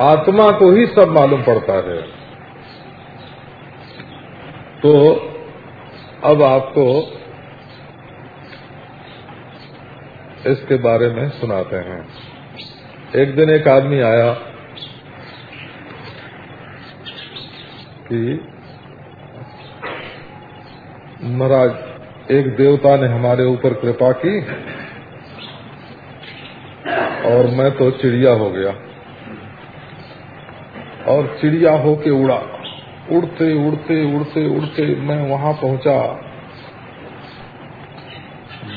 आत्मा को ही सब मालूम पड़ता है। तो अब आपको इसके बारे में सुनाते हैं। एक दिन एक आदमी आया कि महाराज, एक देवता ने हमारे ऊपर कृपा की और मैं तो चिड़िया हो गया। और चिड़िया होके उड़ा। उड़ते उड़ते उड़ते उड़ते मैं वहाँ पहुँचा।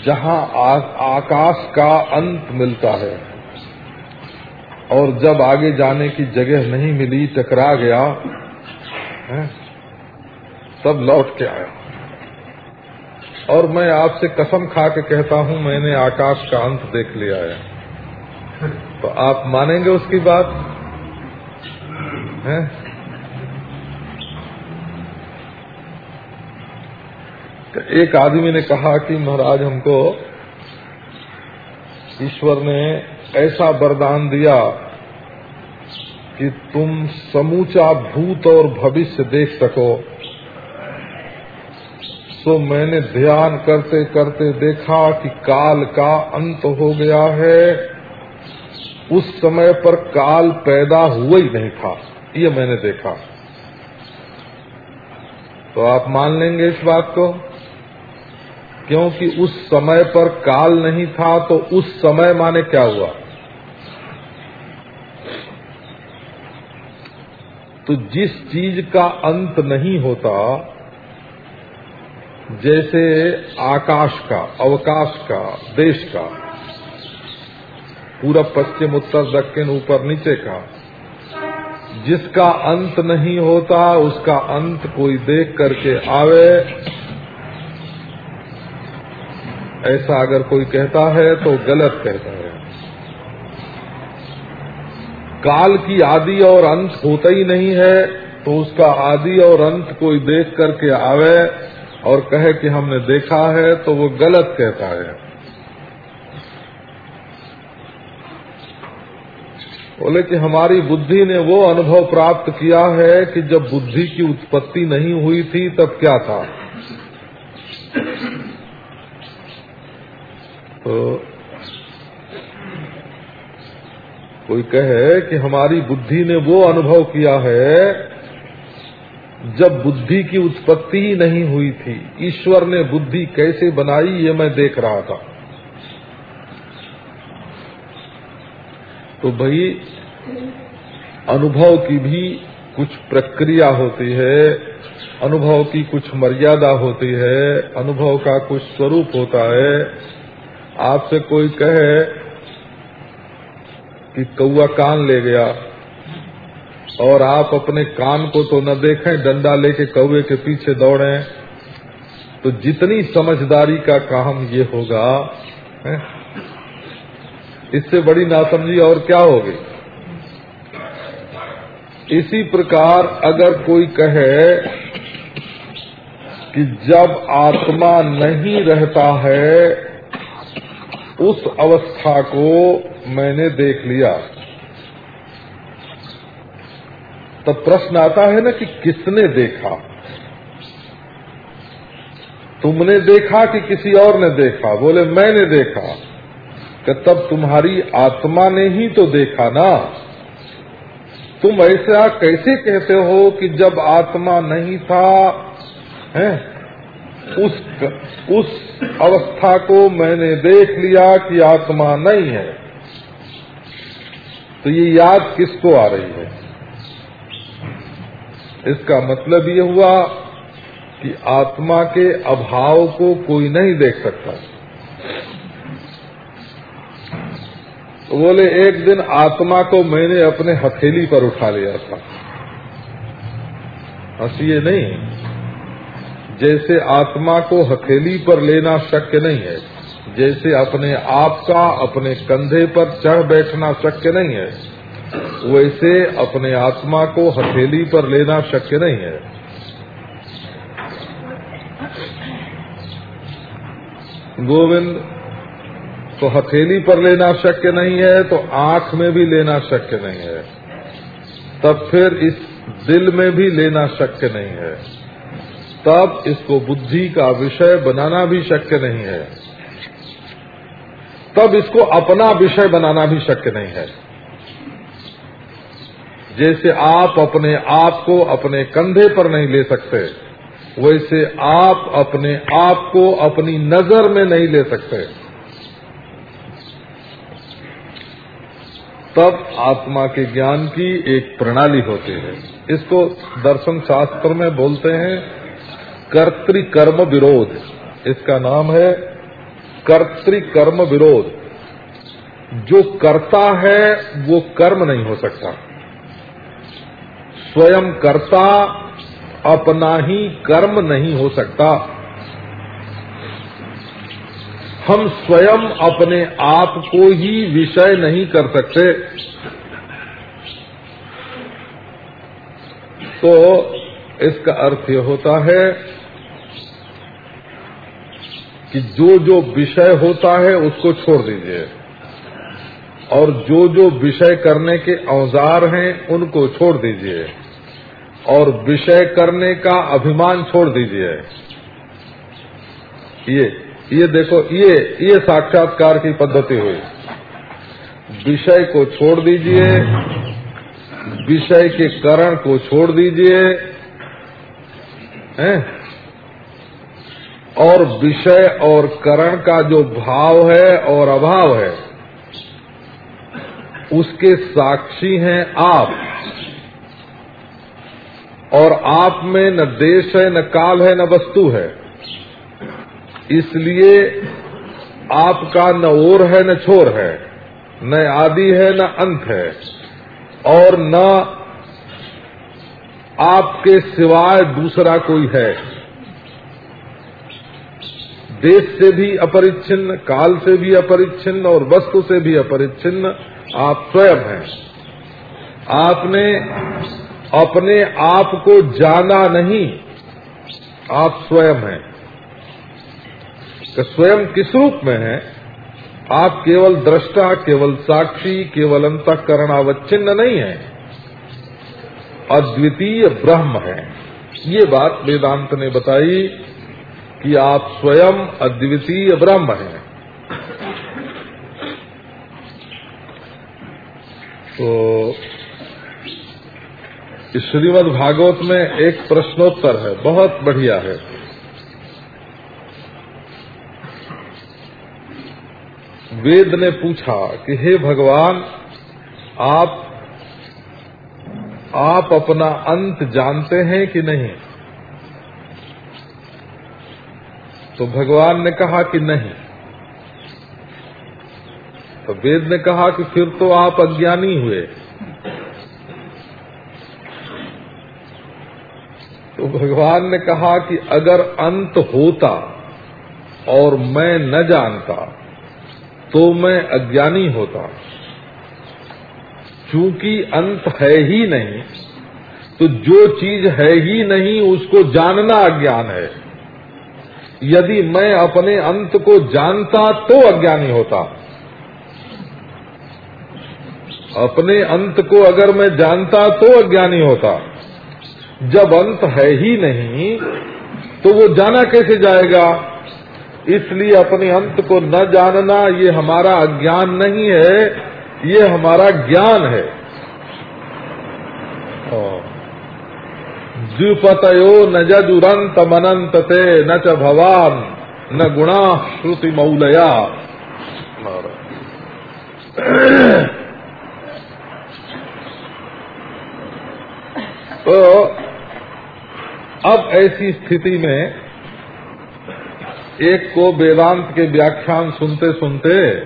जहाँ आकाश का अंत मिलता है और जब आगे जाने की जगह नहीं मिली टकरा गया है, तब लौट के आया। और मैं आपसे कसम खा के कहता हूँ मैंने आकाश का अंत देख लिया है। तो आप मानेंगे उसकी बात? है? तो एक आदमी ने कहा कि महाराज, हमको ईश्वर ने ऐसा वरदान दिया कि तुम समूचा भूत और भविष्य देख सको। सो मैंने ध्यान करते करते देखा कि काल का अंत हो गया है। उस समय पर काल पैदा हुआ ही नहीं था। ये मैंने देखा। तो आप मान लेंगे इस बात को, क्योंकि उस समय पर काल नहीं था तो उस समय माने क्या हुआ? तो जिस चीज़ का अंत नहीं होता, जैसे आकाश का, अवकाश का, देश का पूरा पश्चिम, उत्तर, दक्षिण, ऊपर, नीचे का जिसका अंत नहीं होता, उसका अंत कोई देख करके आवे। ऐसा अगर कोई कहता है तो गलत कहता है। काल की आदि और अंत होता ही नहीं है तो उसका आदि और अंत कोई देख करके आवे और कहे कि हमने देखा है तो वो गलत कहता है। बोले कि हमारी बुद्धि ने वो अनुभव प्राप्त किया है कि जब बुद्धि की उत्पत्ति नहीं हुई थी, तब क्या था? तो कोई कहे कि हमारी बुद्धि ने वो अनुभव किया है, जब बुद्धि की उत्पत्ति ही नहीं हुई थी। ईश्वर ने बुद्धि कैसे बनाई, ये मैं देख रहा था। तो भाई, अनुभव की भी कुछ प्रक्रिया होती है, अनुभव की कुछ मर्यादा होती है, अनुभव का कुछ स्वरूप होता है आपसे कोई कहे कि कौआ कान ले गया और आप अपने कान को तो न देखें, डंडा लेके कौए के पीछे दौड़े तो जितनी समझदारी का काम ये होगा, है? इससे बड़ी नासमझी और क्या होगी? इसी प्रकार अगर कोई कहे कि जब आत्मा नहीं रहता है, उस अवस्था को मैंने देख लिया। तब प्रश्न आता है ना कि किसने देखा? तुमने देखा कि किसी और ने देखा? बोले, मैंने देखा। कि तब तुम्हारी आत्मा ने ही तो देखा ना। तुम ऐसा कैसे कहते हो कि जब आत्मा नहीं था, है? उस उस अवस्था को मैंने देख लिया कि आत्मा नहीं है। तो ये याद किसको आ रही है? इसका मतलब ये हुआ कि आत्मा के अभाव को कोई नहीं देख सकता। बोले एक दिन आत्मा को मैंने अपने हथेली पर उठा लिया था। हंसिए नहीं, जैसे आत्मा को हथेली पर लेना शक्य नहीं है, जैसे अपने आप का अपने कंधे पर चढ़ बैठना शक्य नहीं है, वैसे अपने आत्मा को हथेली पर लेना शक्य नहीं है। गोविंद तो हथेली पर लेना शक्य नहीं है तो आँख में भी लेना शक्य नहीं है। तब फिर इस दिल में भी लेना शक्य नहीं है। तब इसको बुद्धि का विषय बनाना भी शक्य नहीं है। तब इसको अपना विषय बनाना भी शक्य नहीं है। जैसे आप अपने आप को अपने कंधे पर नहीं ले सकते, वैसे आप अपने आप को अपनी नज़र में नहीं ले सकते। तब आत्मा के ज्ञान की एक प्रणाली होती है। इसको दर्शन शास्त्र में बोलते हैं, कर्तिकर्म विरोध। इसका नाम है कर्तिकर्म विरोध। जो करता है, वो कर्म नहीं हो सकता। स्वयं कर्ता, अपना ही कर्म नहीं हो सकता। हम स्वयं अपने आप को ही विषय नहीं कर सकते। तो इसका अर्थ यह होता है कि जो जो विषय होता है उसको छोड़ दीजिए। और जो जो विषय करने के औज़ार हैं, उनको छोड़ दीजिए। और विषय करने का अभिमान छोड़ दीजिए। ये ये देखो, ये ये साक्षात्कार की पद्धति हुई। विषय को छोड़ दीजिए, विषय के करण को छोड़ दीजिए, हैं? और विषय और करण का जो भाव है और अभाव है, उसके साक्षी हैं आप। और आप में न देश है, न काल है, न वस्तु है। इसलिए आपका न ओर है, न छोर है, न आदि है, न अंत है, और न आपके सिवाय दूसरा कोई है। देश से भी अपरिच्छिन्न, काल से भी अपरिच्छिन्न, और वस्तु से भी अपरिच्छिन्न आप स्वयं हैं। आपने अपने आप को जाना नहीं, आप स्वयं हैं। तो स्वयं किस रूप में है? आप केवल दृष्टा, केवल साक्षी, केवल अंतकरण अवच्छिन्न नहीं है। अद्वितीय ब्रह्म है। ये बात वेदांत ने बताई कि आप स्वयं अद्वितीय ब्रह्म हैं। तो श्रीमद भागवत में एक प्रश्नोत्तर है, बहुत बढ़िया है। वेद ने पूछा कि हे भगवान, आप आप अपना अंत जानते हैं कि नहीं? तो भगवान ने कहा कि नहीं। तो वेद ने कहा कि फिर तो आप अज्ञानी हुए। तो भगवान ने कहा कि अगर अंत होता और मैं न जानता तो मैं अज्ञानी होता क्योंकि अंत है ही नहीं तो जो चीज़ है ही नहीं, उसको जानना अज्ञान है। यदि मैं अपने अंत को जानता तो अज्ञानी होता। अपने अंत को अगर मैं जानता तो अज्ञानी होता। जब अंत है ही नहीं तो वो जाना कैसे जाएगा? इसलिए अपने अंत को न जानना ये हमारा अज्ञान नहीं है, ये हमारा ज्ञान है। द्विपतयो न जदुरंत मनंत ते न च भवान, न गुणा श्रुति मौलया तो अब ऐसी स्थिति में एक को वेदांत के व्याख्यान सुनते सुनते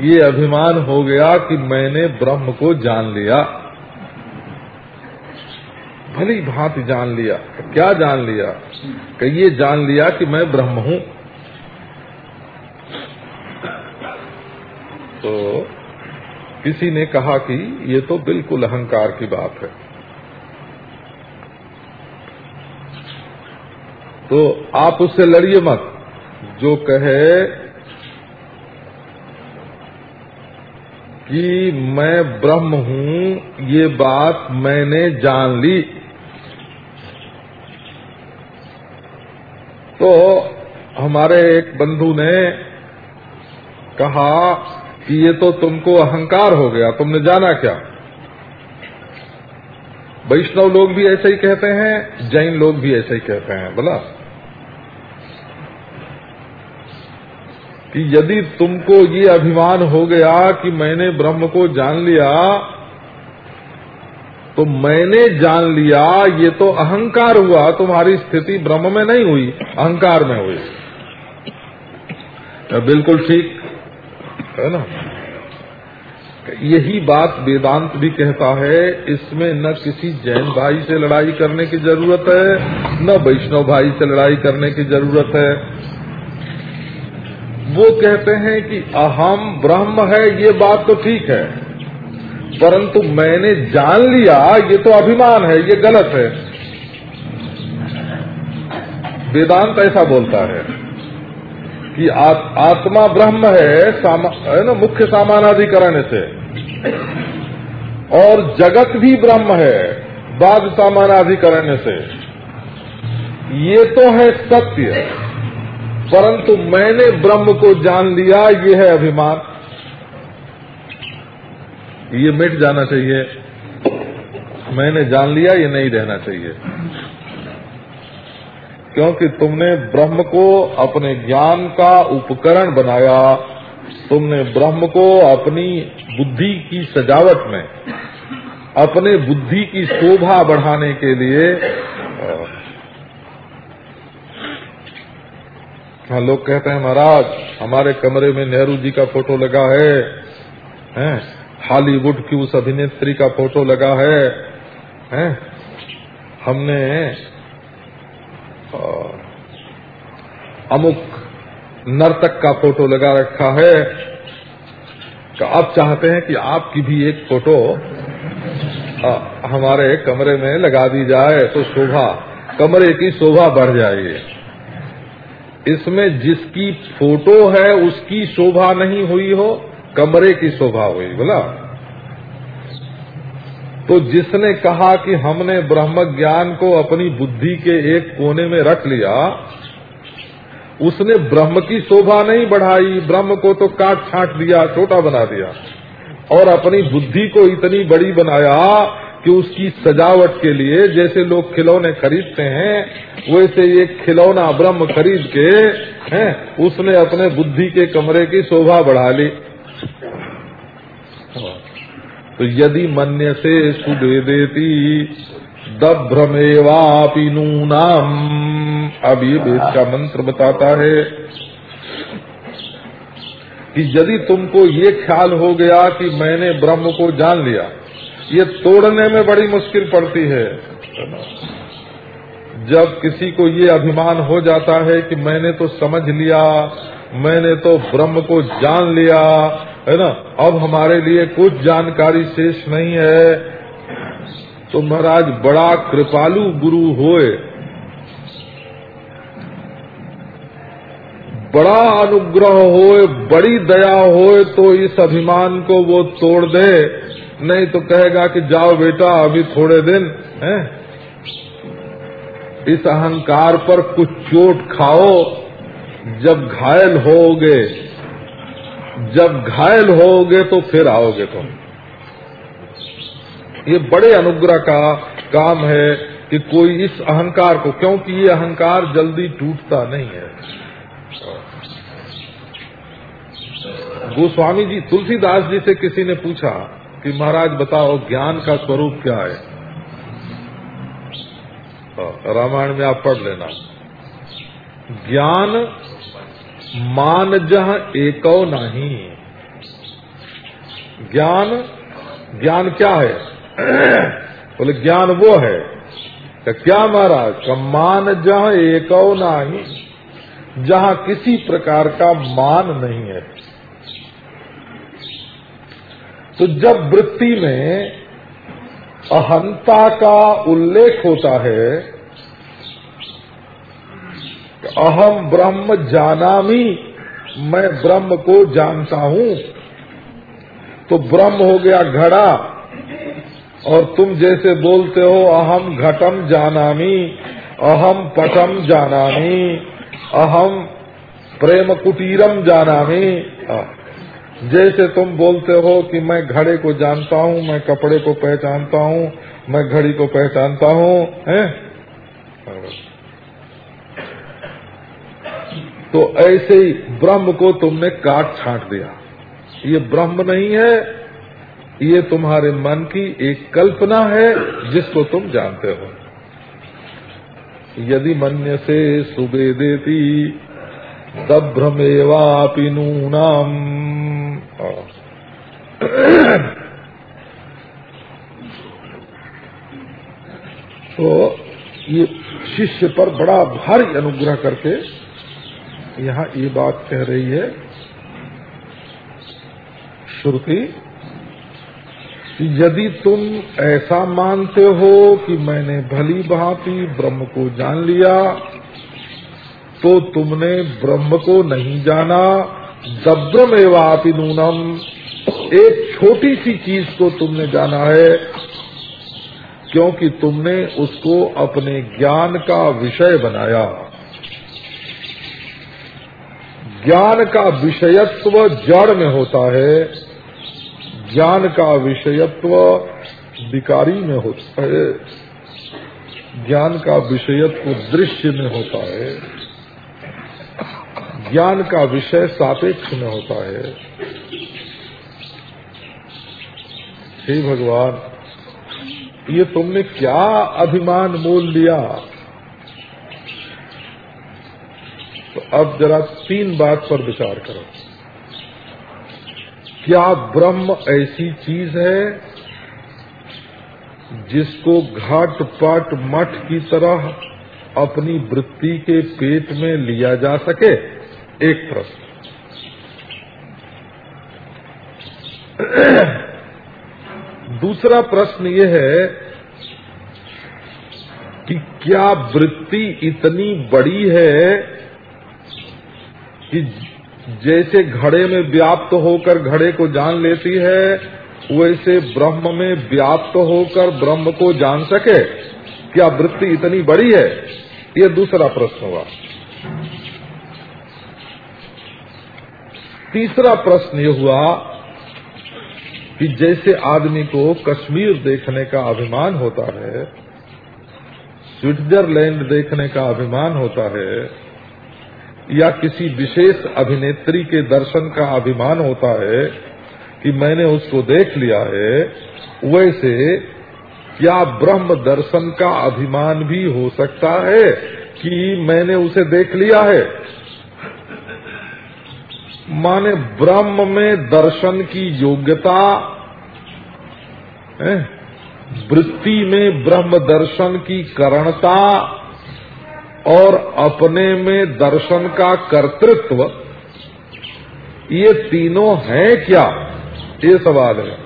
ये अभिमान हो गया कि मैंने ब्रह्म को जान लिया। भली भांति जान लिया। क्या जान लिया? कि ये जान लिया कि मैं ब्रह्म हूँ। तो किसी ने कहा कि ये तो बिल्कुल अहंकार की बात है। तो आप उससे लड़िए मत। जो कहे कि मैं ब्रह्म हूँ, ये बात मैंने जान ली। तो हमारे एक बंधु ने कहा कि ये तो तुमको अहंकार हो गया, तुमने जाना क्या? वैष्णव लोग भी ऐसे ही कहते हैं, जैन लोग भी ऐसे ही कहते हैं, बोला? कि यदि तुमको ये अभिमान हो गया कि मैंने ब्रह्म को जान लिया तो मैंने जान लिया, ये तो अहंकार हुआ, तुम्हारी स्थिति ब्रह्म में नहीं हुई, अहंकार में हुई। तो बिल्कुल ठीक, है ना? यही बात वेदांत भी कहता है, इसमें न किसी जैन भाई से लड़ाई करने की ज़रूरत है, न वैष्णव भाई से लड़ाई करने की ज़रूरत है। वो कहते हैं कि अहम ब्रह्म है ये बात तो ठीक है। परंतु मैंने जान लिया ये तो अभिमान है ये गलत है। वेदांत ऐसा बोलता है कि आ, आत्मा ब्रह्म है है ना मुख्य सामानाधिकरण से। और जगत भी ब्रह्म है बाद सामानाधिकरण से। ये तो है सत्य। परंतु मैंने ब्रह्म को जान लिया ये है अभिमान। ये मिट जाना चाहिए। मैंने जान लिया, ये नहीं रहना चाहिए। क्योंकि तुमने ब्रह्म को अपने ज्ञान का उपकरण बनाया। तुमने ब्रह्म को अपनी बुद्धि की सजावट में, अपने बुद्धि की शोभा बढ़ाने के लिए हाँ लोग कहते हैं महाराज हमारे कमरे में नेहरू जी का फ़ोटो लगा है हैं? हॉलीवुड की उस अभिनेत्री का फ़ोटो लगा है हैं? हमने अमुक नर्तक का फ़ोटो लगा रखा है। तो आप चाहते हैं कि आपकी भी एक फ़ोटो आ, हमारे कमरे में लगा दी जाए तो शोभा कमरे की शोभा बढ़ जाएगी इसमें जिसकी फ़ोटो है उसकी शोभा नहीं हुई हो, कमरे की शोभा हुई, बोला। तो जिसने कहा कि हमने ब्रह्म ज्ञान को अपनी बुद्धि के एक कोने में रख लिया, उसने ब्रह्म की शोभा नहीं बढ़ाई, ब्रह्म को तो काट छाट दिया, छोटा बना दिया, और अपनी बुद्धि को इतनी बड़ी बनाया कि उसकी सजावट के लिए जैसे लोग खिलौने खरीदते हैं, वैसे ये खिलौना ब्रह्म खरीद के, हैं, उसने अपने बुद्धि के कमरे की शोभा बढ़ा ली। तो यदि मन्य से सुदे देती, दभ्रमेवापि नूनाम। अब ये वेद का मंत्र बताता है कि यदि तुमको ये ख्याल हो गया कि मैंने ब्रह्म को जान लिया ये तोड़ने में बड़ी मुश्किल पड़ती है। जब किसी को ये अभिमान हो जाता है कि मैंने तो समझ लिया, मैंने तो ब्रह्म को जान लिया, है ना? अब हमारे लिए कुछ जानकारी शेष नहीं है। तो महाराज, बड़ा कृपालु गुरु होए। बड़ा अनुग्रह होए, बड़ी दया होए तो इस अभिमान को वो तोड़ दे। नहीं तो कहेगा कि जाओ बेटा, अभी थोड़े दिन, है? इस अहंकार पर कुछ चोट खाओ, जब घायल होगे, जब घायल होगे तो फिर आओगे तुम। ये बड़े अनुग्रह का काम है कि कोई इस अहंकार को, क्योंकि ये अहंकार जल्दी टूटता नहीं है। गोस्वामी जी, तुलसीदास जी से किसी ने पूछा कि महाराज बताओ, ज्ञान का स्वरूप क्या है? रामायण में आप पढ़ लेना। ज्ञान मान जह एको नहीं। ज्ञान ज्ञान क्या है? बोले, ज्ञान वो है तो क्या महाराज, का मान जह एको नहीं, जहाँ किसी प्रकार का मान नहीं है। तो जब वृत्ति में अहंता का उल्लेख होता है अहम ब्रह्म जानामी, मैं ब्रह्म को जानता हूँ। तो ब्रह्म हो गया घड़ा, और तुम जैसे बोलते हो, अहम घटम जानामी, अहम पटम जानामी, अहम प्रेम कुटीरम जानामी। जैसे तुम बोलते हो कि मैं घड़े को जानता हूँ, मैं कपड़े को पहचानता हूँ, मैं घड़ी को पहचानता हूँ? तो ऐसे ही ब्रह्म को तुमने काट छांट दिया। ये ब्रह्म नहीं है, ये तुम्हारे मन की एक कल्पना है जिसको तुम जानते हो। यदि मन्य से सुबे देती दभ्रमेवापि नूनाम। तो ये शिष्य पर बड़ा भारी अनुग्रह करके यहाँ ये बात कह रही है। श्रुति, यदि तुम ऐसा मानते हो कि मैंने भली भांति ब्रह्म को जान लिया तो तुमने ब्रह्म को नहीं जाना। दब्रम एवापि नूनम। एक छोटी सी चीज़ को तुमने जाना है, क्योंकि तुमने उसको अपने ज्ञान का विषय बनाया। ज्ञान का विषयत्व जड़ में होता है, ज्ञान का विषयत्व विकारी में होता है, ज्ञान का विषयत्व दृश्य में होता है। ज्ञान का विषय सापेक्ष में होता है। हे भगवान, ये तुमने क्या अभिमान मोल लिया? तो अब जरा तीन बात पर विचार करो। क्या ब्रह्म ऐसी चीज़ है जिसको घाट पाट मठ की तरह अपनी वृत्ति के पेट में लिया जा सके? एक प्रश्न। दूसरा प्रश्न ये है कि क्या वृत्ति इतनी बड़ी है कि जैसे घड़े में व्याप्त होकर घड़े को जान लेती है, वैसे ब्रह्म में व्याप्त होकर ब्रह्म को जान सके? क्या वृत्ति इतनी बड़ी है? ये दूसरा प्रश्न हुआ। तीसरा प्रश्न ये हुआ कि जैसे आदमी को कश्मीर देखने का अभिमान होता है, स्विट्जरलैंड देखने का अभिमान होता है, या किसी विशेष अभिनेत्री के दर्शन का अभिमान होता है कि मैंने उसको देख लिया है, वैसे क्या ब्रह्म दर्शन का अभिमान भी हो सकता है कि मैंने उसे देख लिया है? माने ब्रह्म में दर्शन की योग्यता वृत्ति में ब्रह्म दर्शन की करणता और अपने में दर्शन का कर्तृत्व, ये तीनों हैं क्या? ये सवाल है।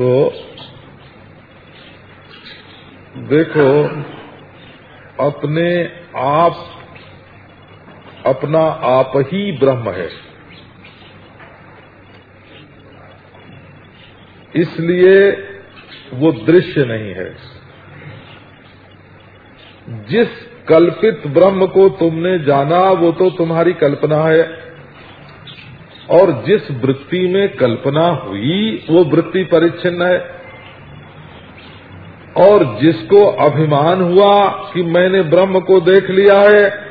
तो देखो, अपने आप अपना आप ही ब्रह्म है। इसलिए वो दृश्य नहीं है। जिस कल्पित ब्रह्म को तुमने जाना, वो तो तुम्हारी कल्पना है। और जिस वृत्ति में कल्पना हुई, वो वृत्ति परिच्छिन्न है। और जिसको अभिमान हुआ कि मैंने ब्रह्म को देख लिया है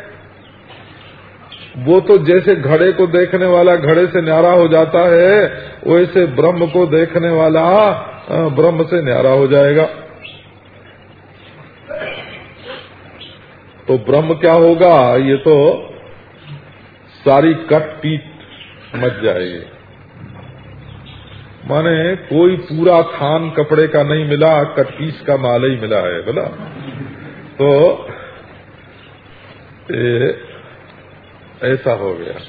वो तो जैसे घड़े को देखने वाला घड़े से न्यारा हो जाता है वैसे ब्रह्म को देखने वाला ब्रह्म से न्यारा हो जाएगा। तो ब्रह्म क्या होगा? ये तो सारी कट पीट मच जाएगी। माने कोई पूरा थान कपड़े का नहीं मिला कटपीस का माल ही मिला है बोला? तो ए, ऐसा हो गया।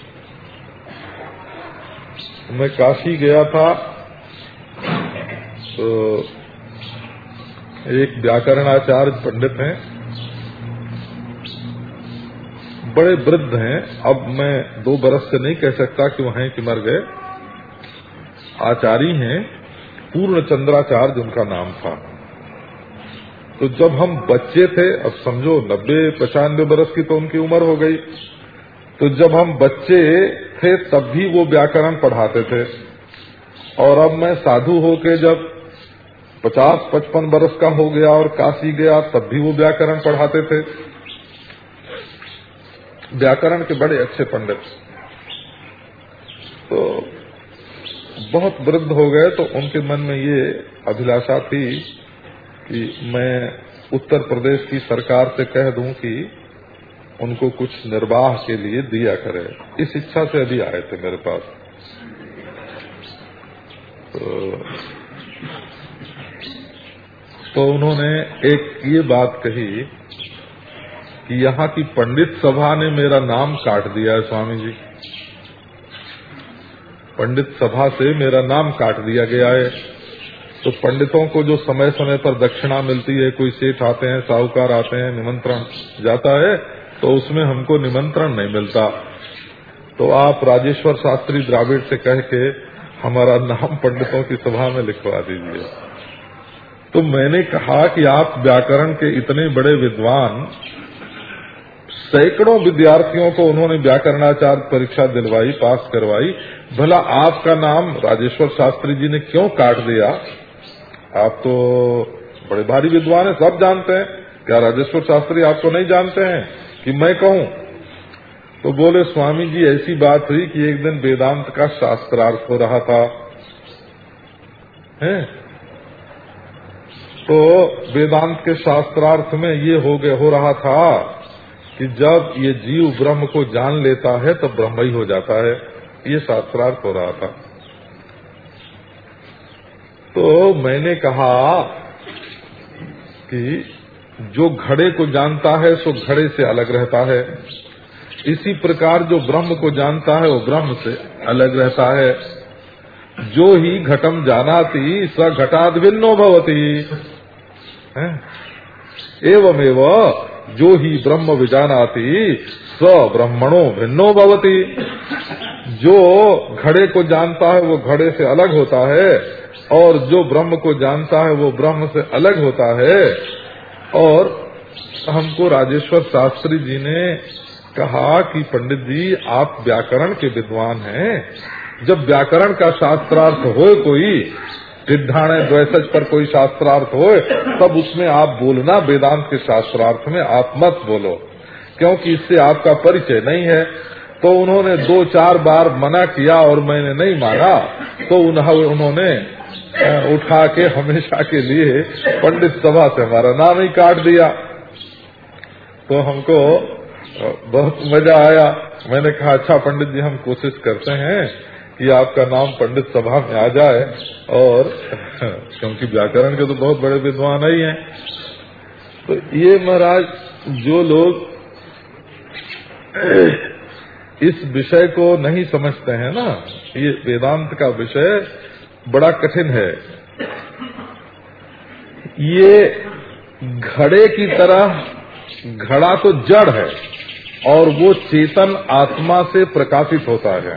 मैं काशी गया था तो एक व्याकरणाचार्य पंडित हैं। बड़े वृद्ध हैं। अब मैं दो बरस से नहीं कह सकता कि वह हैं कि मर गए। आचारी हैं पूर्ण चंद्राचार्य उनका नाम था। तो जब हम बच्चे थे, अब समझो नब्बे पचानवे बरस की तो उनकी उम्र हो गई। तो जब हम बच्चे थे, तब भी वो व्याकरण पढ़ाते थे। और अब मैं साधु होके जब पचास, पचपन बरस का हो गया और काशी गया, तब भी वो व्याकरण पढ़ाते थे। व्याकरण के बड़े अच्छे पंडित। तो बहुत वृद्ध हो गए तो उनके मन में ये अभिलाषा थी कि मैं उत्तर प्रदेश की सरकार से कह दूँ कि उनको कुछ निर्वाह के लिए दिया करे। इस इच्छा से अभी आए थे मेरे पास। तो, तो उन्होंने एक ये बात कही कि यहाँ की पंडित सभा ने मेरा नाम काट दिया है स्वामी जी पंडित सभा से मेरा नाम काट दिया गया है। तो पंडितों को जो समय समय पर दक्षिणा मिलती है कोई सेठ आते हैं साहूकार आते हैं निमंत्रण जाता है तो उसमें हमको निमंत्रण नहीं मिलता। तो आप राजेश्वर शास्त्री द्राविड़ से कह के हमारा नाम पंडितों की सभा में लिखवा दीजिए। तो मैंने कहा कि आप व्याकरण के इतने बड़े विद्वान, सैकड़ों विद्यार्थियों को उन्होंने व्याकरणाचार्य परीक्षा दिलवाई, पास करवाई। भला आपका नाम राजेश्वर शास्त्री जी ने क्यों काट दिया? आप तो बड़े भारी विद्वान हैं, सब जानते हैं। क्या राजेश्वर शास्त्री आपको नहीं जानते हैं? कि मैं कहूँ तो बोले, स्वामी जी, ऐसी बात हुई कि एक दिन वेदांत का शास्त्रार्थ हो रहा था। है? तो वेदांत के शास्त्रार्थ में ये हो गए, हो रहा था कि जब ये जीव ब्रह्म को जान लेता है तो ब्रह्म ही हो जाता है। ये शास्त्रार्थ हो रहा था। तो मैंने कहा कि जो घड़े को जानता है, सो घड़े से अलग रहता है। इसी प्रकार जो ब्रह्म को जानता है, वो ब्रह्म से अलग रहता है। जो ही घटम जानाती, स घटाद भिन्नो भवती। एवमेव जो ही ब्रह्म विजानाती स ब्रह्मणो भिन्नो भवती। जो घड़े को जानता है, वो घड़े से अलग होता है, और जो ब्रह्म को जानता है, वो ब्रह्म से अलग होता है। और हमको राजेश्वर शास्त्री जी ने कहा कि पंडित जी, आप व्याकरण के विद्वान हैं। जब व्याकरण का शास्त्रार्थ हो कोई सिद्धाणे द्वैसज पर कोई शास्त्रार्थ हो, तब उसमें आप बोलना वेदांत के शास्त्रार्थ में आप मत बोलो, क्योंकि इससे आपका परिचय नहीं है। तो उन्होंने दो चार बार मना किया और मैंने नहीं माना तो उन्होंने उठा के हमेशा के लिए पंडित सभा से हमारा नाम ही काट दिया। तो हमको बहुत मज़ा आया। मैंने कहा अच्छा पंडित जी, हम कोशिश करते हैं कि आपका नाम पंडित सभा में आ जाए और क्योंकि व्याकरण के तो बहुत बड़े विद्वान ही हैं। तो ये महाराज, जो लोग इस विषय को नहीं समझते हैं ना, ये वेदांत का विषय बड़ा कठिन है। ये घड़े की तरह, घड़ा तो जड़ है और वो चेतन आत्मा से प्रकाशित होता है।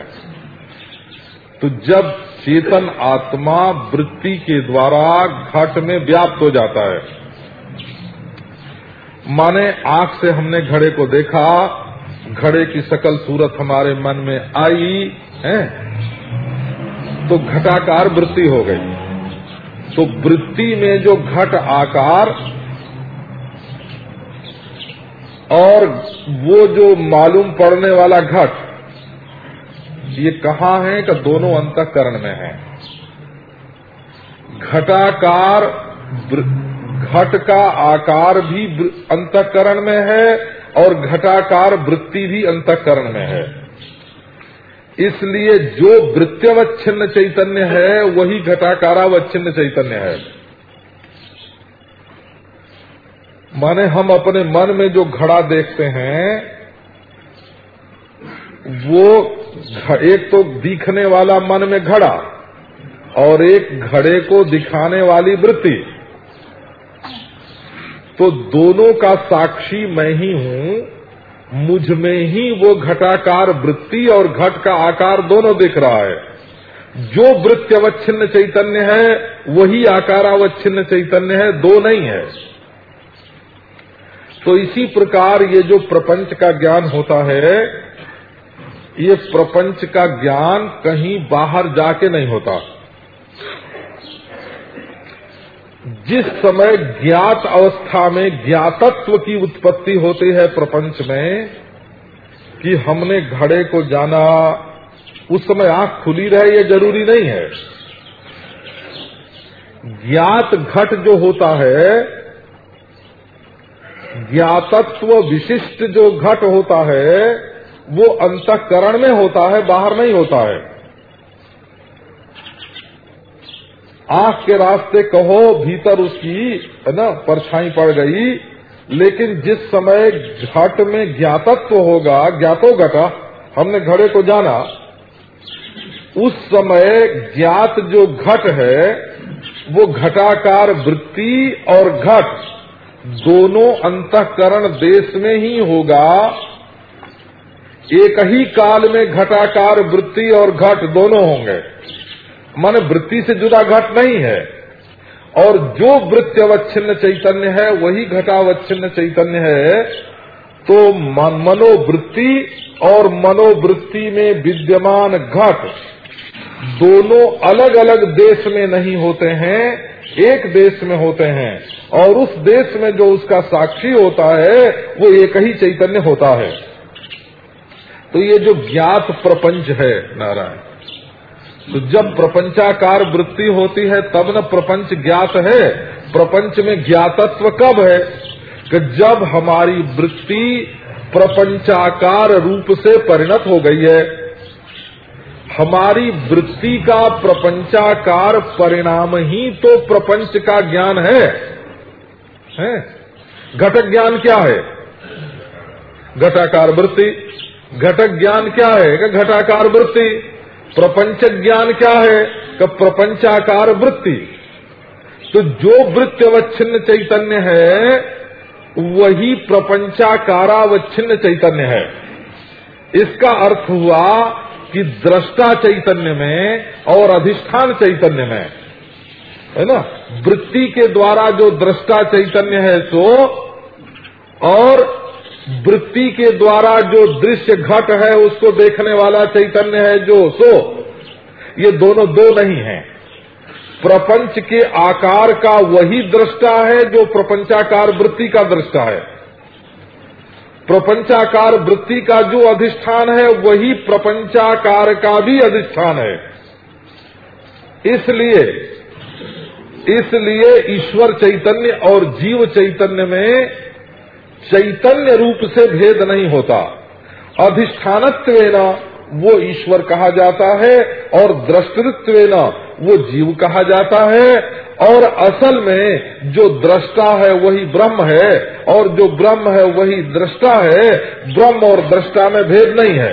तो जब चेतन आत्मा वृत्ति के द्वारा घट में व्याप्त हो जाता है, माने आँख से हमने घड़े को देखा, घड़े की सकल सूरत हमारे मन में आई, है? तो घटाकार वृत्ति हो गई। तो वृत्ति में जो घट आकार और वो जो मालूम पड़ने वाला घट, ये कहा है कि दोनों अंतकरण में है। घटाकार घट का आकार भी अंतकरण में है और घटाकार वृत्ति भी अंतकरण में है। इसलिए जो वृत्त्यवच्छिन्न चैतन्य है, वही घटाकारावच्छिन्न चैतन्य है। माने हम अपने मन में जो घड़ा देखते हैं, वो एक तो दिखने वाला मन में घड़ा, और एक घड़े को दिखाने वाली वृत्ति। तो दोनों का साक्षी मैं ही हूँ मुझमें ही वो घटाकार वृत्ति और घट का आकार दोनों दिख रहा है। जो वृत्ति अवच्छिन्न चैतन्य है, वही आकार अवच्छिन्न चैतन्य है, दो नहीं है। तो इसी प्रकार ये जो प्रपंच का ज्ञान होता है, ये प्रपंच का ज्ञान कहीं बाहर जाके नहीं होता। जिस समय ज्ञात अवस्था में ज्ञातत्व की उत्पत्ति होती है प्रपंच में, कि हमने घड़े को जाना, उस समय आँख खुली रहे ये ज़रूरी नहीं है। ज्ञात घट जो होता है, ज्ञातत्व विशिष्ट जो घट होता है, वो अंतकरण में होता है, बाहर नहीं होता है। आँख के रास्ते कहो, भीतर उसकी, है ना, परछाई पड़ गई। लेकिन जिस समय घट में ज्ञातत्व होगा ज्ञातो घटा हमने घड़े को जाना, उस समय ज्ञात जो घट है, वो घटाकार वृत्ति और घट दोनों अंतकरण देश में ही होगा। एक ही काल में घटाकार वृत्ति और घट दोनों होंगे। मन वृत्ति से जुदा घट नहीं है। और जो वृत्ति अवच्छिन्न चैतन्य है, वही घटावच्छिन्न चैतन्य है। तो मनोवृत्ति और मनोवृत्ति में विद्यमान घट दोनों अलग अलग देश में नहीं होते हैं, एक देश में होते हैं। और उस देश में जो उसका साक्षी होता है, वो एक ही चैतन्य होता है। तो ये जो ज्ञात प्रपंच है, नारायण तो जब प्रपंचाकार वृत्ति होती है तब न प्रपंच ज्ञात है। प्रपंच में ज्ञातत्व कब है? कि जब हमारी वृत्ति प्रपंचाकार रूप से परिणत हो गई है। हमारी वृत्ति का प्रपंचाकार परिणाम ही तो प्रपंच का ज्ञान है, है? घटक ज्ञान क्या है? घटाकार वृत्ति। घटक ज्ञान क्या है? घटाकार वृत्ति। प्रपंच ज्ञान क्या है? कि प्रपंचाकार वृत्ति। तो जो वृत्ति अवच्छिन्न चैतन्य है, वही प्रपंचाकारावच्छिन्न चैतन्य है। इसका अर्थ हुआ कि दृष्टा चैतन्य में और अधिष्ठान चैतन्य में। है ना? वृत्ति के द्वारा जो दृष्टा चैतन्य है सो, और वृत्ति के द्वारा जो दृश्य घट है, उसको देखने वाला चैतन्य है जो सो। ये दोनों दो नहीं है। प्रपंच के आकार का वही दृष्टा है जो प्रपंचाकार वृत्ति का दृष्टा है। प्रपंचाकार वृत्ति का जो अधिष्ठान है, वही प्रपंचाकार का भी अधिष्ठान है। इसलिए इसलिए ईश्वर चैतन्य और जीव चैतन्य में चैतन्य रूप से भेद नहीं होता। अधिष्ठानत्व वो ईश्वर कहा जाता है और दृष्टित्व वो जीव कहा जाता है। और असल में जो दृष्टा है वही ब्रह्म है और जो ब्रह्म है वही दृष्टा है। ब्रह्म और दृष्टा में भेद नहीं है।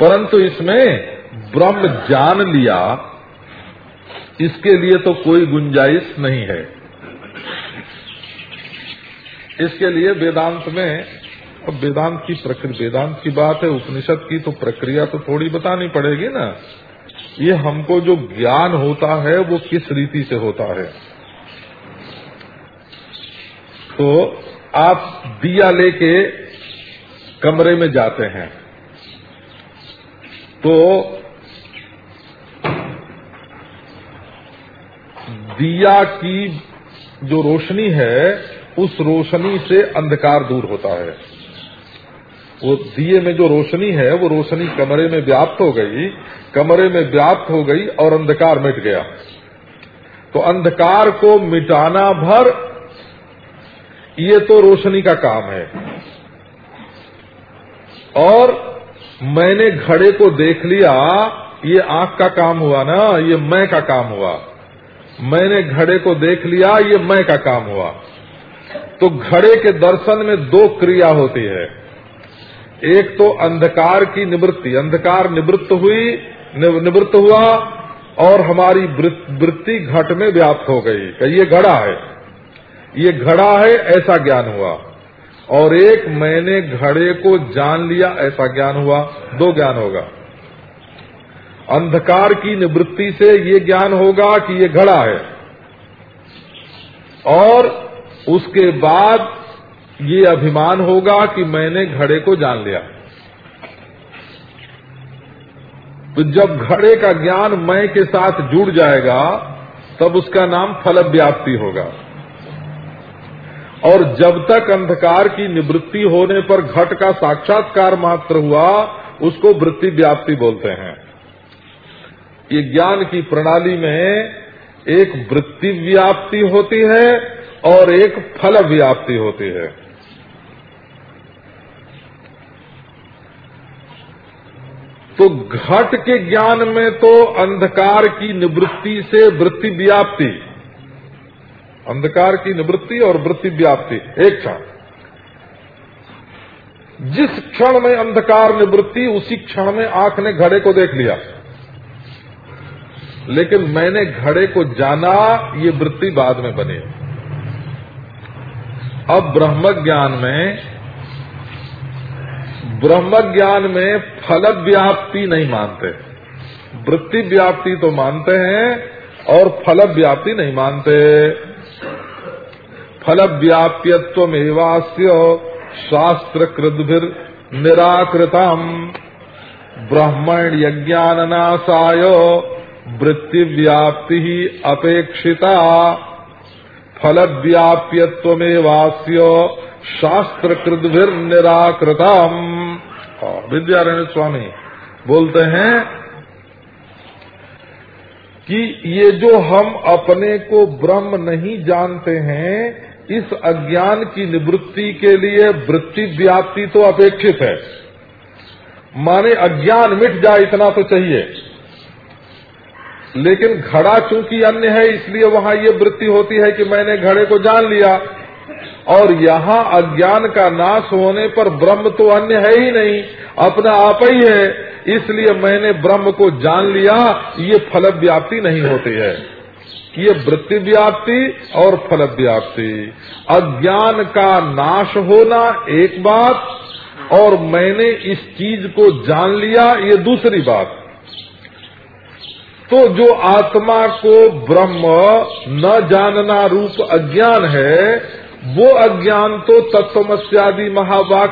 परंतु इसमें ब्रह्म जान लिया, इसके लिए तो कोई गुंजाइश नहीं है। इसके लिए वेदांत में, अब वेदांत की प्रक्रिया वेदांत की बात है, उपनिषद की तो प्रक्रिया तो थोड़ी बतानी पड़ेगी ना। ये हमको जो ज्ञान होता है, वो किस रीति से होता है? तो आप दिया लेके कमरे में जाते हैं। तो दिया की जो रोशनी है उस रोशनी से अंधकार दूर होता है। वो दिए में जो रोशनी है, वो रोशनी कमरे में व्याप्त हो गई, कमरे में व्याप्त हो गई और अंधकार मिट गया। तो अंधकार को मिटाना भर, ये तो रोशनी का काम है। और मैंने घड़े को देख लिया, ये आँख का काम हुआ ना, ये मैं का काम हुआ। मैंने घड़े को देख लिया, ये मैं का काम हुआ। तो घड़े के दर्शन में दो क्रिया होती है। एक तो अंधकार की निवृत्ति, अंधकार निवृत्त हुई निवृत्त हुआ और हमारी वृत्ति घट में व्याप्त हो गई। कि ये घड़ा है। ये घड़ा है, ऐसा ज्ञान हुआ। और एक, मैंने घड़े को जान लिया, ऐसा ज्ञान हुआ। दो ज्ञान होगा। अंधकार की निवृत्ति से ये ज्ञान होगा कि ये घड़ा है। और उसके बाद ये अभिमान होगा कि मैंने घड़े को जान लिया। तो जब घड़े का ज्ञान मैं के साथ जुड़ जाएगा, तब उसका नाम फल व्याप्ति होगा। और जब तक अंधकार की निवृत्ति होने पर घट का साक्षात्कार मात्र हुआ, उसको वृत्ति व्याप्ति बोलते हैं। ये ज्ञान की प्रणाली में एक वृत्ति व्याप्ति होती है और एक फल व्याप्ति होती है। तो घट के ज्ञान में तो अंधकार की निवृत्ति से वृत्ति व्याप्ति। अंधकार की निवृत्ति और वृत्ति व्याप्ति, एक क्षण। जिस क्षण में अंधकार निवृत्ति, उसी क्षण में आँख ने घड़े को देख लिया। लेकिन मैंने घड़े को जाना, ये वृत्ति बाद में बनी। अब ब्रह्म ज्ञान में ब्रह्म ज्ञान में फल व्याप्ति नहीं मानते। वृत्ति व्याप्ति तो मानते हैं और फल व्याप्ति नहीं मानते। फल व्याप्यत्वमेवास्य शास्त्र कृदभिर निराकृतम। ब्रह्मण यज्ञाननाशाय वृत्ति व्याप्ति ही अपेक्षिता। फल व्याप्यत्वमेवास्य शास्त्र कृदभिर निराकृतम विद्यारायण स्वामी, बोलते हैं कि ये जो हम अपने को ब्रह्म नहीं जानते हैं, इस अज्ञान की निवृत्ति के लिए वृत्ति व्याप्ति तो अपेक्षित है। माने अज्ञान मिट जाए इतना तो चाहिए। लेकिन घड़ा चूँकि अन्य है, इसलिए वहाँ ये वृत्ति होती है कि मैंने घड़े को जान लिया। और यहाँ अज्ञान का नाश होने पर ब्रह्म तो अन्य है ही नहीं, अपना आप ही है। इसलिए मैंने ब्रह्म को जान लिया, ये फल व्याप्ति नहीं होती है। ये वृत्ति व्याप्ति और फल व्याप्ति अज्ञान का नाश होना एक बात, और मैंने इस चीज़ को जान लिया, ये दूसरी बात। तो जो आत्मा को ब्रह्म न जानना रूप अज्ञान है, वो अज्ञान तो तत्वमस्यादि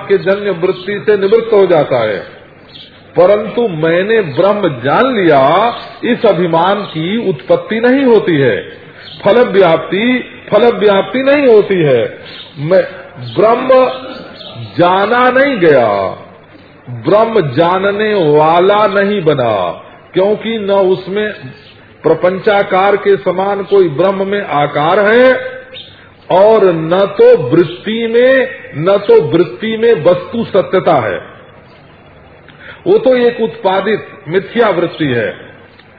के जन्य वृत्ति से निवृत्त हो जाता है। परंतु मैंने ब्रह्म जान लिया, इस अभिमान की उत्पत्ति नहीं होती है। फल व्याप्ति फल व्याप्ति नहीं होती है। मैं ब्रह्म जाना नहीं गया, ब्रह्म जानने वाला नहीं बना। क्योंकि न उसमें प्रपंचाकार के समान कोई ब्रह्म में आकार है, और न तो वृत्ति में, न तो वृत्ति में वस्तु सत्यता है। वो तो एक उत्पादित मिथ्या वृत्ति है।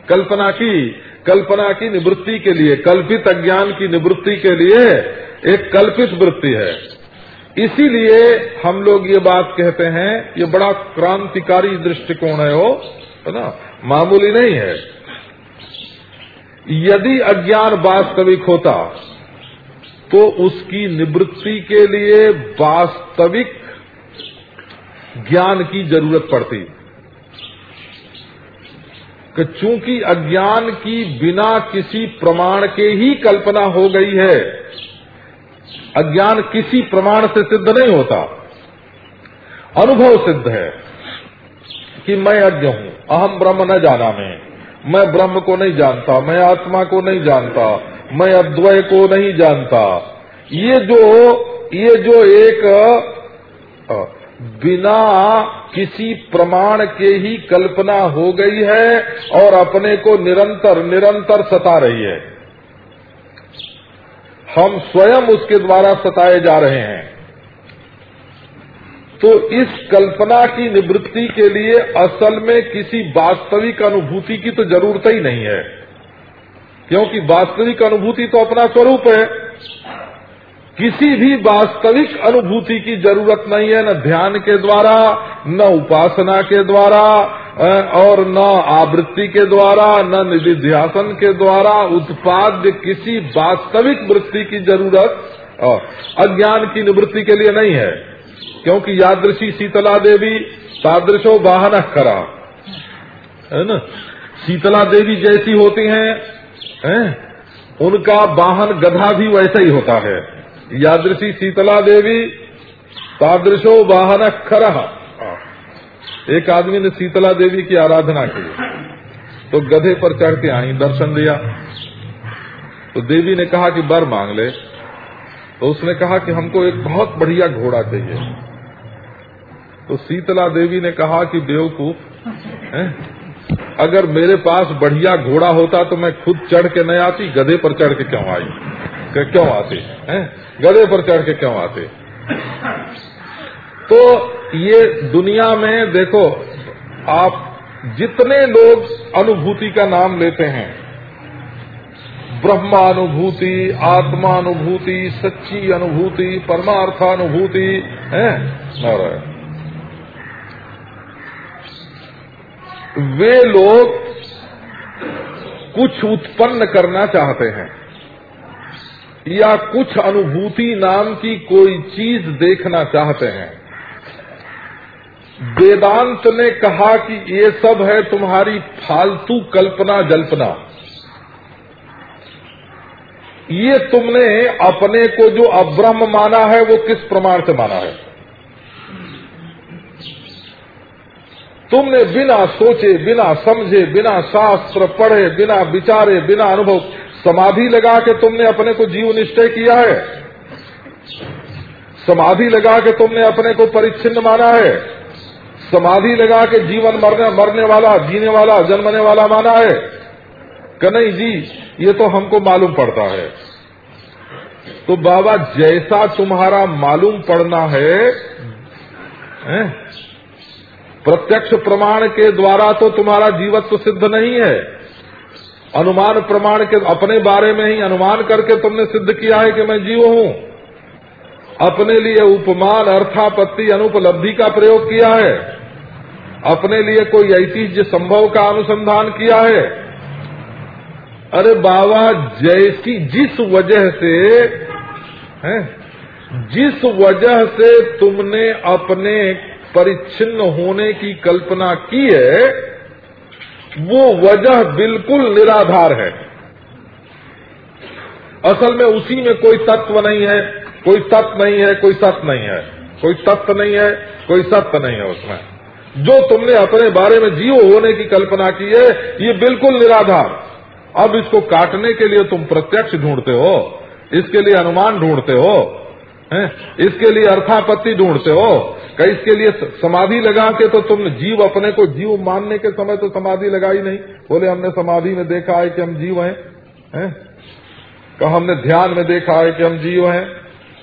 कल्पना की कल्पना की निवृत्ति के लिए, कल्पित अज्ञान की निवृत्ति के लिए एक कल्पित वृत्ति है। इसीलिए हम लोग ये बात कहते हैं, ये बड़ा क्रांतिकारी दृष्टिकोण है वो, है ना? मामूली नहीं है। यदि अज्ञान वास्तविक होता तो उसकी निवृत्ति के लिए वास्तविक ज्ञान की ज़रूरत पड़ती। कि चूँकि अज्ञान की बिना किसी प्रमाण के ही कल्पना हो गई है, अज्ञान किसी प्रमाण से सिद्ध नहीं होता। अनुभव सिद्ध है कि मैं अज्ञ हूँ। अहम ब्रह्म न जाना मैं मैं ब्रह्म को नहीं जानता, मैं आत्मा को नहीं जानता, मैं अद्वय को नहीं जानता। ये जो ये जो एक बिना किसी प्रमाण के ही कल्पना हो गई है और अपने को निरंतर निरंतर सता रही है। हम स्वयं उसके द्वारा सताए जा रहे हैं। तो इस कल्पना की निवृत्ति के लिए असल में किसी वास्तविक अनुभूति की तो ज़रूरत ही नहीं है। क्योंकि वास्तविक अनुभूति तो अपना स्वरूप है। किसी भी वास्तविक अनुभूति की ज़रूरत नहीं है, न ध्यान के द्वारा, न उपासना के द्वारा और न आवृत्ति के द्वारा, न निधिध्यासन के द्वारा उत्पाद्य किसी वास्तविक वृत्ति की ज़रूरत अज्ञान की निवृत्ति के लिए नहीं है। क्योंकि यादृशी शीतला देवी तादृशो वाहन खरा। है ना? शीतला देवी जैसी होती हैं हैं? उनका वाहन गधा भी वैसा ही होता है। यादृशी शीतला देवी तादृशो वाहन खरा। एक आदमी ने शीतला देवी की आराधना की तो गधे पर चढ़ के आई, दर्शन दिया तो देवी ने कहा कि बर मांग ले। तो उसने कहा कि हमको एक बहुत बढ़िया घोड़ा चाहिए। तो शीतला देवी ने कहा कि बेवकूफ़ अगर मेरे पास बढ़िया घोड़ा होता तो मैं खुद चढ़ के नहीं आती, गधे पर चढ़ के क्यों आई? क्यों आते गधे पर चढ़ के क्यों आते? तो ये दुनिया में देखो, आप जितने लोग अनुभूति का नाम लेते हैं, ब्रह्मानुभूति, आत्मानुभूति, सच्ची अनुभूति, परमार्थानुभूति, है? वे लोग कुछ उत्पन्न करना चाहते हैं या कुछ अनुभूति नाम की कोई चीज़ देखना चाहते हैं। वेदांत ने कहा कि ये सब है तुम्हारी फालतू कल्पना जल्पना। ये तुमने अपने को जो अब्रह्म माना है वो किस प्रमाण से माना है? तुमने बिना सोचे बिना समझे बिना शास्त्र पढ़े बिना विचारे बिना अनुभव समाधि लगा के तुमने अपने को जीव निश्चय किया है? समाधि लगा के तुमने अपने को परिच्छिन्न माना है? समाधि लगा के जीवन मरने मरने वाला जीने वाला जन्मने वाला माना है? कन्हई जी ये तो हमको मालूम पड़ता है। तो बाबा जैसा तुम्हारा मालूम पड़ना है, है? प्रत्यक्ष प्रमाण के द्वारा तो तुम्हारा जीवत्व सिद्ध नहीं है। अनुमान प्रमाण के अपने बारे में ही अनुमान करके तुमने सिद्ध किया है कि मैं जीव हूँ। अपने लिए उपमान, अर्थापत्ति, अनुपलब्धि का प्रयोग किया है। अपने लिए कोई ऐतिह्य संभव का अनुसंधान किया है। अरे बाबा, जैसी जिस वजह से, है? जिस वजह से तुमने अपने परिच्छिन्न होने की कल्पना की है, वो वजह बिल्कुल निराधार है। असल में उसी में कोई तत्व नहीं है, कोई तत्व नहीं है, कोई सत्य नहीं है। कोई तत्व नहीं है, कोई सत्य नहीं है उसमें। जो तुमने अपने बारे में जीव होने की कल्पना की है, ये बिल्कुल निराधार। अब इसको काटने के लिए तुम प्रत्यक्ष ढूंढते हो, इसके लिए अनुमान ढूंढते हो। हैं? इसके लिए अर्थापत्ति ढूंढते हो। कई इसके लिए समाधि लगा के तो तुम जीव अपने को जीव मानने के समय तो समाधि लगाई नहीं। बोले, हमने समाधि में देखा है कि हम जीव हैं। है? कहा, हमने ध्यान में देखा है कि हम जीव हैं।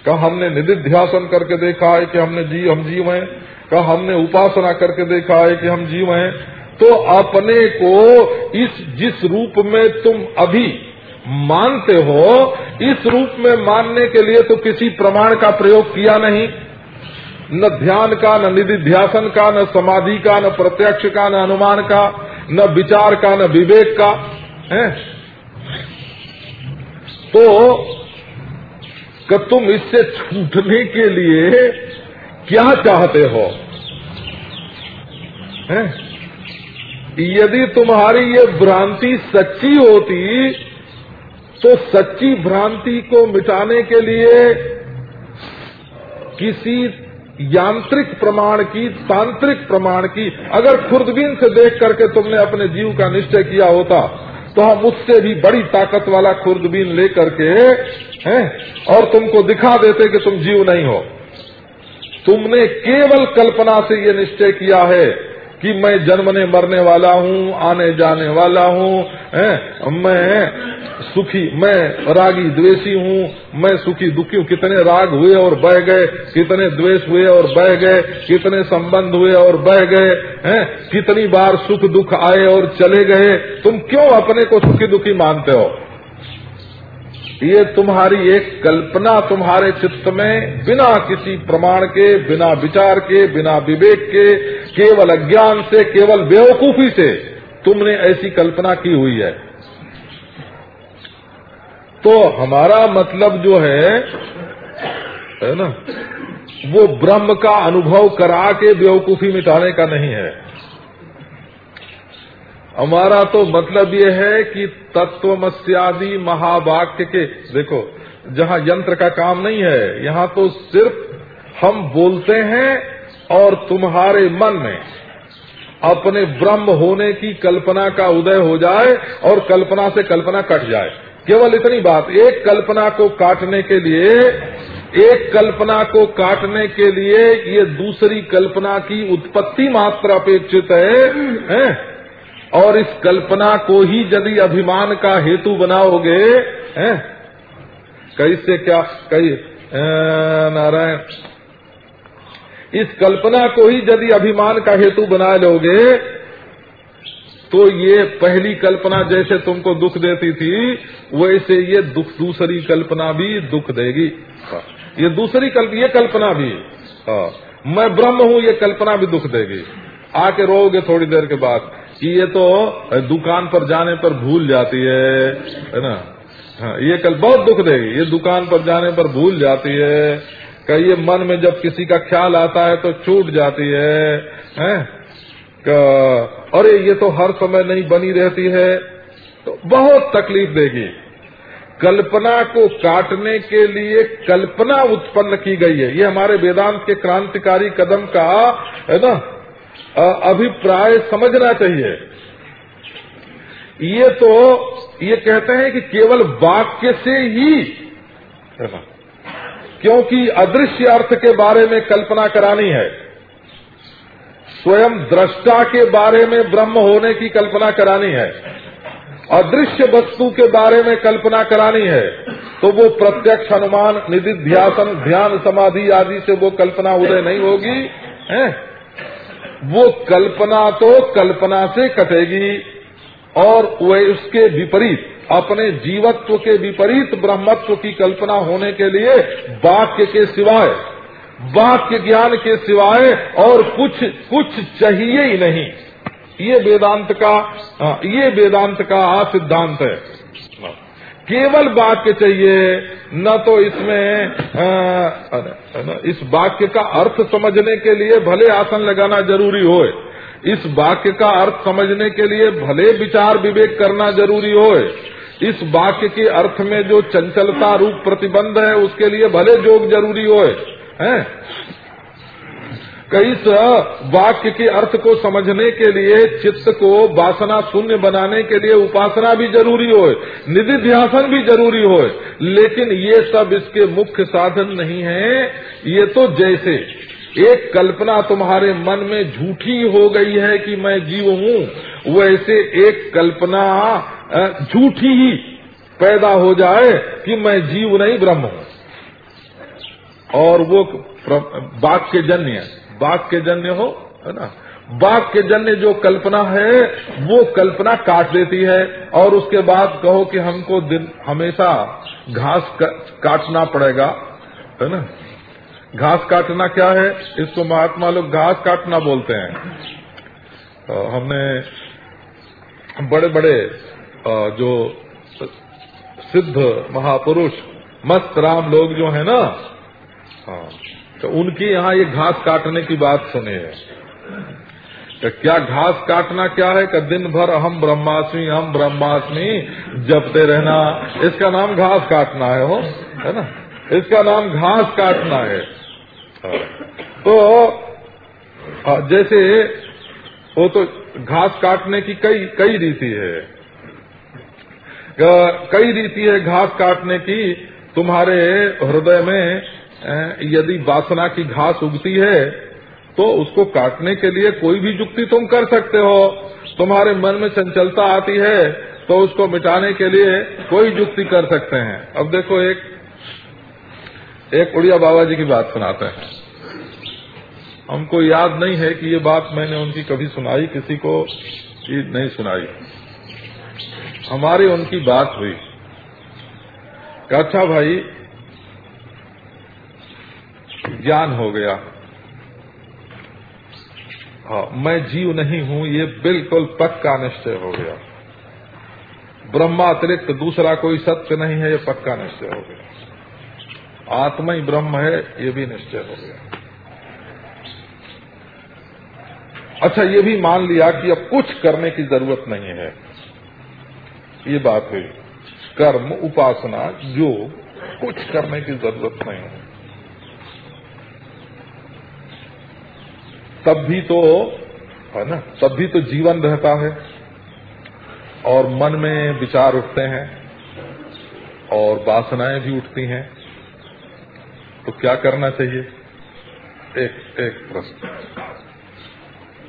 कहा, हमने निधिध्यासन करके देखा है कि हमने जीव हम जीव हैं। कहा, हमने उपासना करके देखा है कि हम जीव हैं। तो अपने को इस जिस रूप में तुम अभी मानते हो, इस रूप में मानने के लिए तो किसी प्रमाण का प्रयोग किया नहीं। न ध्यान का, न निधिध्यासन का, न समाधि का, न प्रत्यक्ष का, न अनुमान का, न विचार का, न विवेक का, है? तो तुम इससे छूटने के लिए क्या चाहते हो? है? यदि तुम्हारी ये भ्रांति सच्ची होती तो सच्ची भ्रांति को मिटाने के लिए किसी यांत्रिक प्रमाण की, तांत्रिक प्रमाण की, अगर खुर्दबीन से देख करके तुमने अपने जीव का निश्चय किया होता तो हम उससे भी बड़ी ताकत वाला खुर्दबीन लेकर के, हैं, और तुमको दिखा देते कि तुम जीव नहीं हो। तुमने केवल कल्पना से ये निश्चय किया है कि मैं जन्मने मरने वाला हूँ, आने जाने वाला हूँ मैं सुखी, मैं रागी द्वेषी हूँ, मैं सुखी दुखी हूँ कितने राग हुए और बह गए, कितने द्वेष हुए और बह गए, कितने संबंध हुए और बह गए, हैं? कितनी बार सुख दुख आए और चले गए, तुम क्यों अपने को सुखी दुखी मानते हो? ये तुम्हारी एक कल्पना तुम्हारे चित्त में बिना किसी प्रमाण के, बिना विचार के, बिना विवेक के, केवल अज्ञान से, केवल बेवकूफ़ी से तुमने ऐसी कल्पना की हुई है। तो हमारा मतलब जो है है ना, वो ब्रह्म का अनुभव करा के बेवकूफ़ी मिटाने का नहीं है। हमारा तो मतलब ये है कि तत्वमस्यादि महावाक्य के देखो जहाँ यंत्र का काम नहीं है यहाँ तो सिर्फ़ हम बोलते हैं और तुम्हारे मन में अपने ब्रह्म होने की कल्पना का उदय हो जाए और कल्पना से कल्पना कट जाए केवल इतनी बात एक कल्पना को काटने के लिए एक कल्पना को काटने के लिए ये दूसरी कल्पना की उत्पत्ति मात्र अपेक्षित है, है? और इस कल्पना को ही यदि अभिमान का हेतु बनाओगे, हैं? कैसे क्या कही नारायण, इस कल्पना को ही यदि अभिमान का हेतु बना लोगे तो ये पहली कल्पना जैसे तुमको दुख देती थी, वैसे ये दुख, दूसरी कल्पना भी दुख देगी। ये दूसरी कल्प, ये कल्पना भी। हाँ मैं ब्रह्म हूँ, ये कल्पना भी दुख देगी। आके रोगे थोड़ी देर के बाद। कि ये तो दुकान पर जाने पर भूल जाती है है ना? हाँ ये कल बहुत दुख देगी। ये दुकान पर जाने पर भूल जाती है। कई ये मन में जब किसी का ख्याल आता है तो छूट जाती है, हैं? अरे ये तो हर समय नहीं बनी रहती है तो बहुत तकलीफ़ देगी। कल्पना को काटने के लिए कल्पना उत्पन्न की गई है। ये हमारे वेदांत के क्रांतिकारी कदम का, है ना? अभिप्राय समझना चाहिए। ये तो ये कहते हैं कि केवल वाक्य से ही क्योंकि अदृश्य अर्थ के बारे में कल्पना करानी है। स्वयं दृष्टा के बारे में ब्रह्म होने की कल्पना करानी है। अदृश्य वस्तु के बारे में कल्पना करानी है तो वो प्रत्यक्ष अनुमान निधि ध्यान समाधि आदि से वो कल्पना उदय नहीं होगी, है? वो कल्पना तो कल्पना से कटेगी और वह उसके विपरीत, अपने जीवत्व के विपरीत ब्रह्मत्व की कल्पना होने के लिए वाक्य के सिवाय, वाक्य ज्ञान के सिवाय और कुछ कुछ चाहिए ही नहीं। ये वेदांत का ये वेदांत का सिद्धांत है। केवल वाक्य चाहिए, न तो इसमें इस वाक्य का अर्थ समझने के लिए भले आसन लगाना ज़रूरी हो इस वाक्य का अर्थ समझने के लिए भले विचार विवेक करना ज़रूरी हो इस वाक्य के अर्थ में जो चंचलता रूप प्रतिबंध है, उसके लिए भले जोग ज़रूरी हो है? कई वाक्य के अर्थ को समझने के लिए, चित्त को वासना शून्य बनाने के लिए उपासना भी ज़रूरी हो निधि ध्यासन भी ज़रूरी हो लेकिन ये सब इसके मुख्य साधन नहीं है। ये तो जैसे एक कल्पना तुम्हारे मन में झूठी हो गई है कि मैं जीव हूँ, वैसे एक कल्पना झूठी ही पैदा हो जाए कि मैं जीव नहीं ब्रह्म हूँ। और वो वाक्य जन्य वाक्य जन्य हो, है ना? बाघ के जन्य जो कल्पना है, वो कल्पना काट देती है और उसके बाद कहो कि हमको दिन, हमेशा घास काटना पड़ेगा, है ना? घास काटना क्या है? इसको महात्मा लोग घास काटना बोलते हैं। हमने बड़े बड़े जो सिद्ध महापुरुष, मस्त राम लोग जो है ना हाँ तो उनकी यहाँ ये घास काटने की बात सुने है। तो क्या घास काटना क्या है? कि दिन भर हम ब्रह्मास्मि हम ब्रह्मास्मि जपते रहना। इसका नाम घास काटना है, हो? है ना? इसका नाम घास काटना है। तो जैसे वो तो घास काटने की कई कई रीति है। कई रीति है घास काटने की। तुम्हारे हृदय में यदि वासना की घास उगती है तो उसको काटने के लिए कोई भी युक्ति तुम कर सकते हो। तुम्हारे मन में चंचलता आती है तो उसको मिटाने के लिए कोई युक्ति कर सकते हैं। अब देखो एक एक उड़िया बाबा जी की बात सुनाते हैं। हमको याद नहीं है कि ये बात मैंने उनकी कभी सुनाई, किसी को नहीं सुनाई। हमारी उनकी बात हुई। अच्छा भाई ज्ञान हो गया। हाँ मैं जीव नहीं हूँ, ये बिल्कुल पक्का निश्चय हो गया। ब्रह्मा अतिरिक्त दूसरा कोई सत्य नहीं है, ये पक्का निश्चय हो गया। आत्मा ही ब्रह्म है, ये भी निश्चय हो गया। अच्छा ये भी मान लिया कि अब कुछ करने की ज़रूरत नहीं है। ये बात हुई। कर्म, उपासना जो कुछ करने की ज़रूरत नहीं है। तब भी तो है ना, तब भी तो जीवन रहता है। और मन में विचार उठते हैं, और वासनाएँ भी उठती हैं। तो क्या करना चाहिए? एक एक प्रश्न।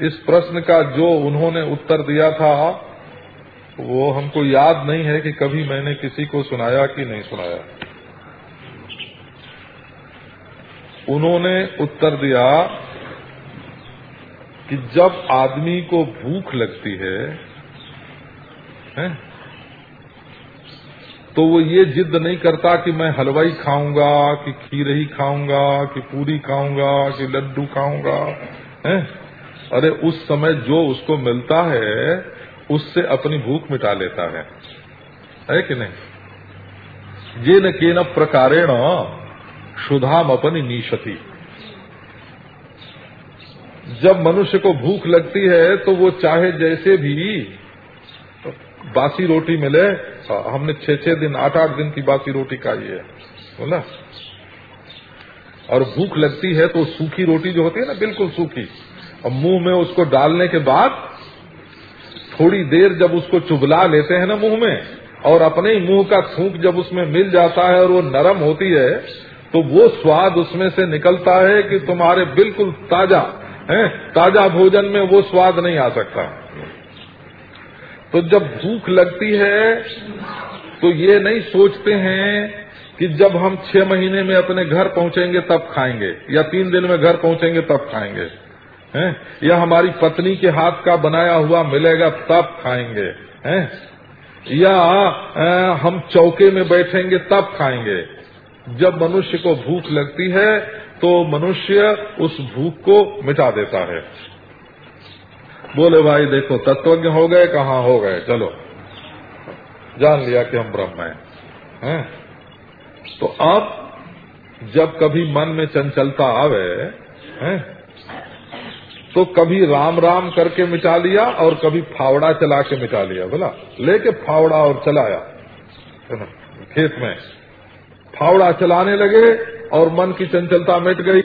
इस प्रश्न का जो उन्होंने उत्तर दिया था, वो हमको याद नहीं है कि कभी मैंने किसी को सुनाया कि नहीं सुनाया। उन्होंने उत्तर दिया कि जब आदमी को भूख लगती है, है तो वो ये जिद नहीं करता कि मैं हलवाई खाऊँगा कि खीर ही खाऊँगा कि पूरी खाऊँगा कि लड्डू खाऊँगा है। अरे उस समय जो उसको मिलता है उससे अपनी भूख मिटा लेता है। है कि नहीं? ये न के न प्रकारेण शुधाम अपनी नीशति। जब मनुष्य को भूख लगती है तो वो चाहे जैसे भी बासी रोटी मिले, हमने छह छह दिन आठ आठ दिन की बासी रोटी खाई है, बोला। और भूख लगती है तो सूखी रोटी जो होती है ना, बिल्कुल सूखी। और मुँह में उसको डालने के बाद, थोड़ी देर जब उसको चुबला लेते हैं ना मुँह में, और अपने ही मुँह का थूक जब उसमें मिल जाता है और वो नरम होती है तो वो स्वाद उसमें से निकलता है कि तुम्हारे बिल्कुल ताज़ा है? ताज़ा भोजन में वो स्वाद नहीं आ सकता। तो जब भूख लगती है तो ये नहीं सोचते हैं कि जब हम छह महीने में अपने घर पहुँचेंगे तब खाएँगे या तीन दिन में घर पहुँचेंगे तब खाएँगे हैं? या हमारी पत्नी के हाथ का बनाया हुआ मिलेगा तब खाएँगे हैं? या आ, हम चौके में बैठेंगे तब खाएँगे। जब मनुष्य को भूख लगती है तो मनुष्य उस भूख को मिटा देता है बोले, भाई देखो, तत्वज्ञ हो गए, कहाँ हो गए चलो, जान लिया कि हम ब्रह्म हैं, है? तो अब जब कभी मन में चंचलता आवे, है? तो कभी राम राम करके मिटा लिया और कभी फावड़ा चला के मिटा लिया बोला, लेके फावड़ा और चलाया खेत में फावड़ा चलाने लगे और मन की चंचलता मिट गई।